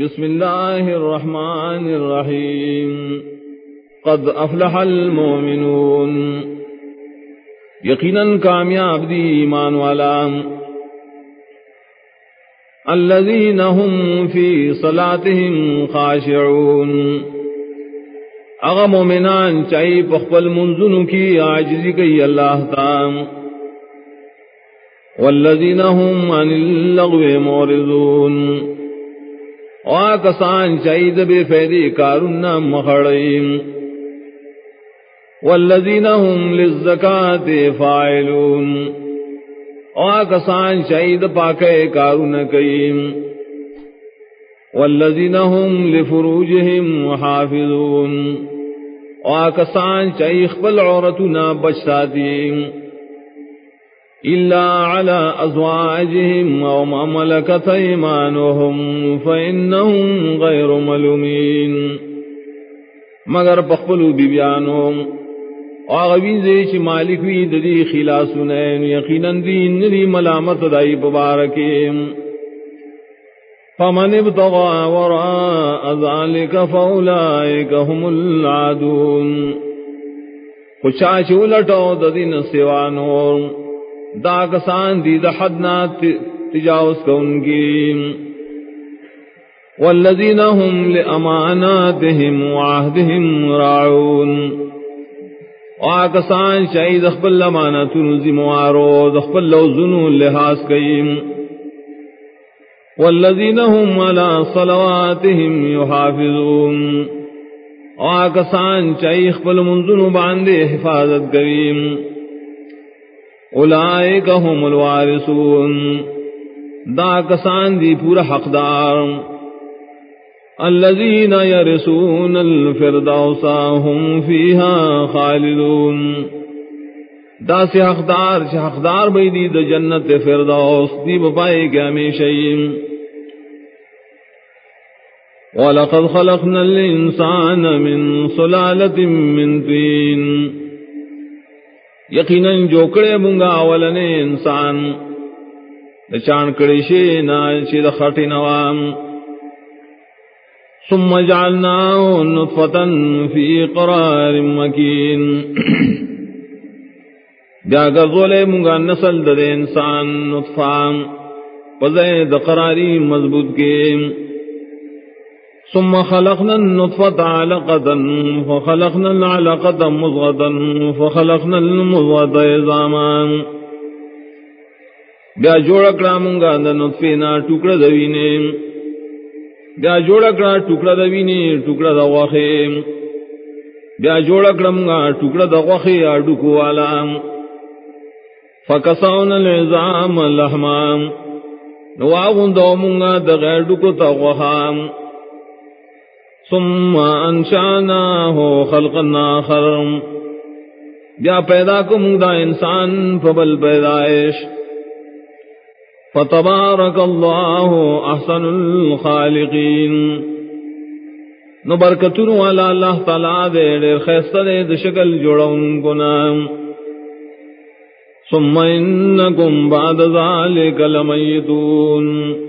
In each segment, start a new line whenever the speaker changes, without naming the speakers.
بسم الله الرحمن الرحيم قد أفلح المؤمنون. يقينا كامياب دي إيمان والا. الذين هم في صلاتهم خاشعون. اغم مومنان چاہی پخپل منزن کی عاجزی کی اللہ تعالی والذین هم عن اللغو مورزون کسان چاہید بے فیدی کارنا مخڑیم والذین هم للزکاة فاعلون۔ کسان چاہید پاکے کارنا کئیم والذین هم لفروجهم محافظون کسان چاہی خپل عورتنا بچساتیم إلا على أزواجهم أو ما ملكت إيمانهم فإنهم غير ملومين مگر پخپلو بیبیانو آغوی زیچ مالک وی ددی خلاسنین یقینا دین ندی ملامت دائی ببارکیم. فمن ابتغى وراء ذلك فأولئك هم العادون. خوشاچ لٹو ددین سوانو دا کسان دی دا حدنا تجاوز کون کی والذین هم لأماناتهم وعهدهم راعون. وآکسان شاید اخبر لمانتون زموارو دخبر لوزنو لحاظ کئیم. والذین هم على صلواتهم يحافظون وآکسان شاید اخبر منزنو باندے حفاظت کریم اولائک هم الوارثون. دا کسان دی پورا حقدار. الذين يرثون الفردوس هم فيها خالدون. دا سے حقدار چھ حقدار بھئی دی دا جنت فردوس، دی بپائے کے ہمیشہ وَلَقَدْ خَلَقْنَا الْإِنسَانَ مِنْ صُلَالَةٍ مِنْ طِينٍ یقیناً جوکڑے منگا ولنے انسان۔ چان کڑی شی نا چی دخٹی نوام۔ ثم جعلناه نطفة في قرار مكين۔ بیا گرزولے منگا نسل دے انسان نطفان پزے دقراری مضبوط کے ثم خلقنا النطفة علقة فخلقنا العلقة مضغة فخلقنا المضغة عظاما. بیا جوڑ کړه مونږه د نطفه نه ټوکړه بیا جوړ کړه ټوکړه د وینې ټوکړه د بیا جوړ کړه مونږه ټوکړه د غوخه اډو کوالا. فکساون العظام لحما نو واغوندو مونږه د غیر ډکو ته غوخه ثم انشاناه خلقا آخر. بیا پیدا کو مگدا انسان، فبل پیدائش. فتبارک اللہ احسن الخالقین. نو برکتون والا اللہ تعالی دے، دیر خیستہ دے دے شکل جوڑون گنام ثم انکم بعد ذالک لمیتون.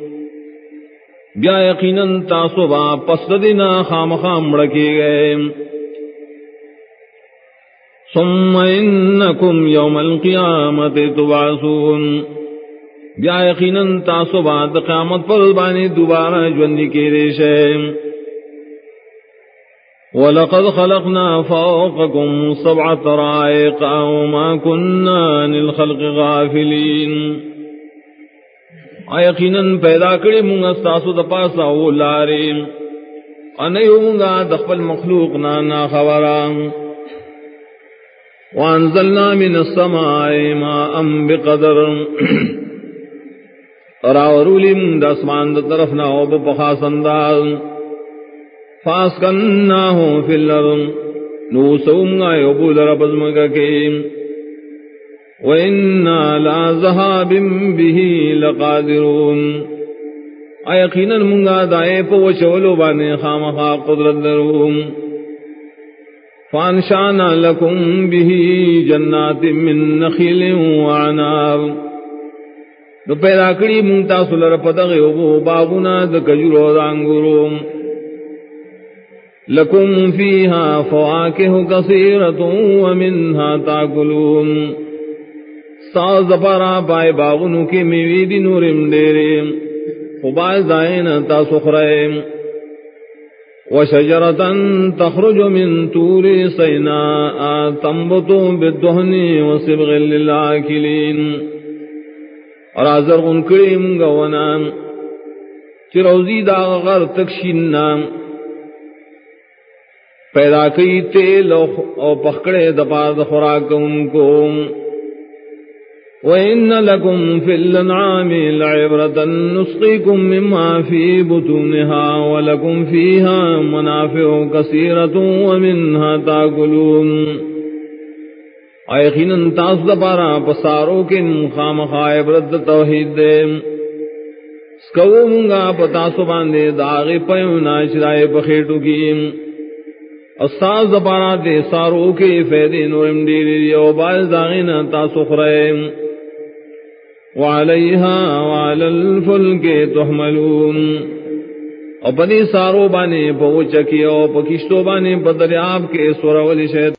بیا یقیناً تاسو با پس دینا خام خام رکھے گئے ثم انکم یوم القیامت تبعثون. بیا یقیناً تاسو با قیامت پر بانی دوبارہ جوندی کے ریشے وَلَقَدْ خَلَقْنَا فَوْقَكُمْ سَبْعَ طَرَائِقَ وَمَا كُنَّا لِلْخَلْقِ غَافِلِينَ. یقیناً پیدا کرے مونگا ساسو دا پاسا او لارے انیو مونگا دخپل مخلوق نانا خبران وانزلنا من السماء ما ام بقدر۔ راورولی من دا اسمان دا طرف نا او بپخاس انداز۔ فاسکنناہو فی اللرم نو سومگا یو بود ربزمگا کیم وَإِنَّا لَا ذَهَابٍ بِهِ لَقَادِرُونَ اَيَقِينًا مُنْغَا دَائِي پوچولو بانے خامخا قدرت دروم فَانْشَانَا لَكُمْ بِهِ جَنَّاتٍ مِّن نَخِلٍ وَعَنَابٍ نو پیدا کری مونتا سلر پدغ اوبو باغونا د کجورو دانگورو لکم فیہا فواکہ کثیرت ومنها تاکلون۔ ساز پارا پائے باغنو کی میوی دی نورم دیرے خباز دائن تا سخرائم وشجرة تخرج من طور سيناء تنبت بالدهن وصبغ للآكلين اور آزر غنکڑی منگونا چروزی دا غر تکشینا پیدا کئی تیل او پخکڑے دپار دخوراک ان کو۔ وَإِنَّ لَكُمْ فِي الْأَنْعَامِ لَعِبْرَةً نُسْقِيكُم مِّمَّا فِي بُطُونِهَا وَلَكُمْ فِيهَا مَنَافِعُ كَثِيرَةٌ وَمِنْهَا تَأْكُلُونَ۔ ایقیناً تاس دپارا پسارو کن خام خائبرت توحید دے۔ سکو منگا پتاسو باندے داغی پیو ناشرائے پخیٹو کی۔ استاز دپارا دے سارو کے فیدے نورم دیری یو باز داغین تاسو خرائم وعليها وعلى الفلك تحملون. او پدی سارو بانے پوچکی او پکشتو بانے پدریاب کے سورا ولی شہد